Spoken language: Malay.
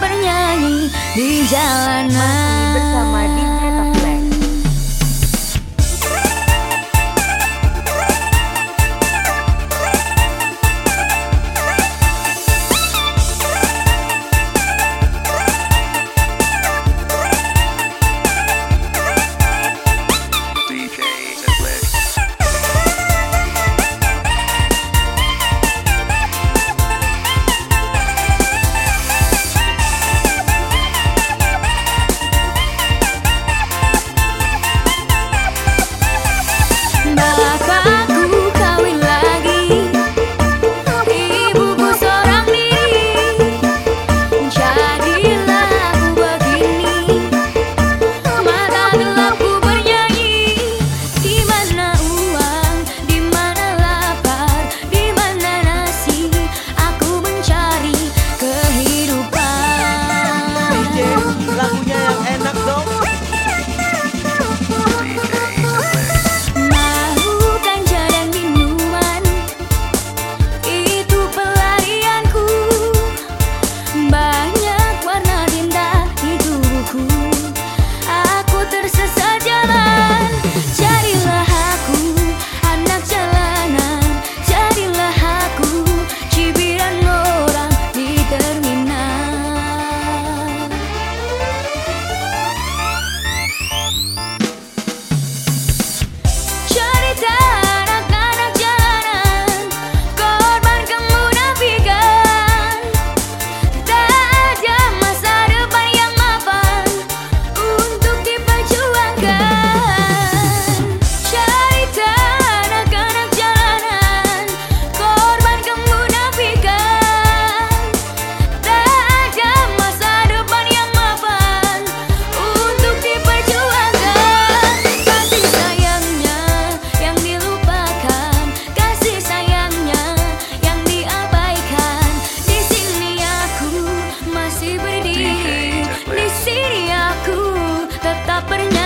bernyanyi di jalanan masih berdiri di sini aku tetap bernyanyi.